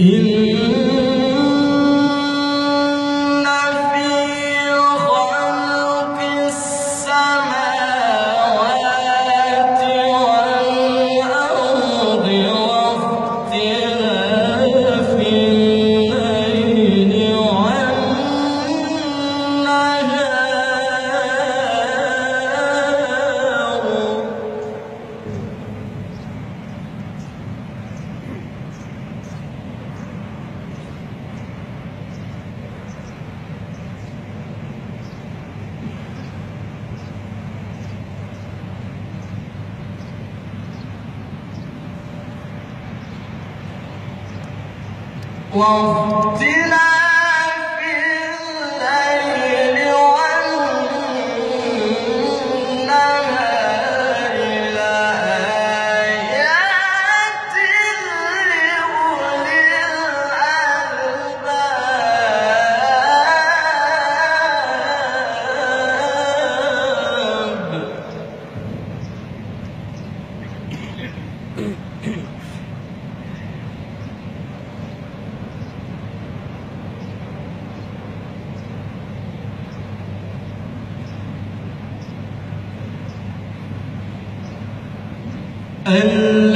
إن واختلاف Allah.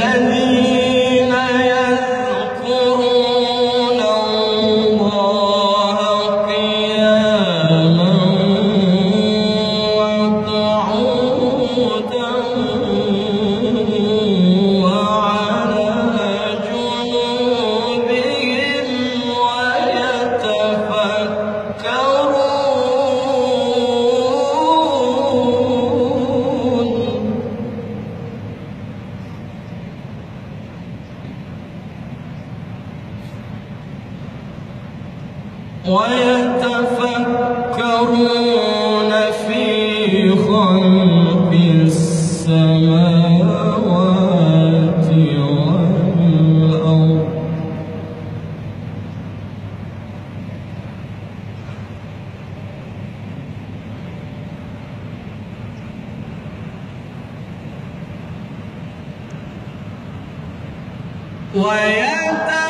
ويتفكرون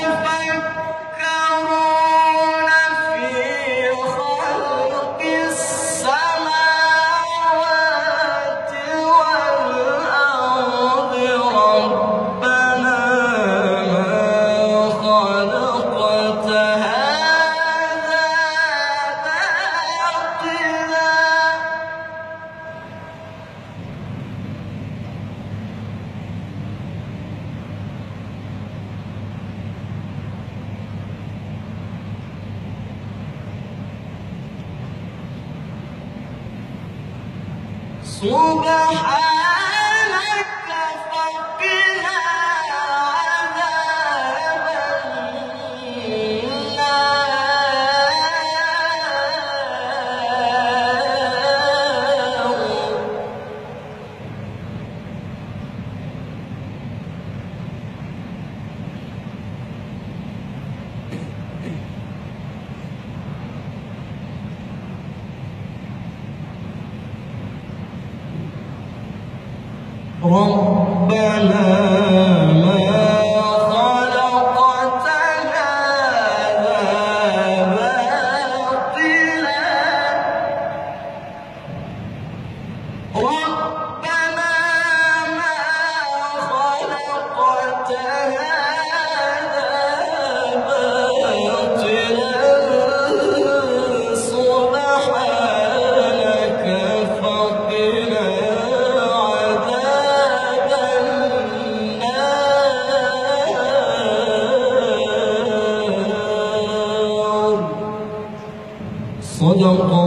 سبحانك ربنا ما con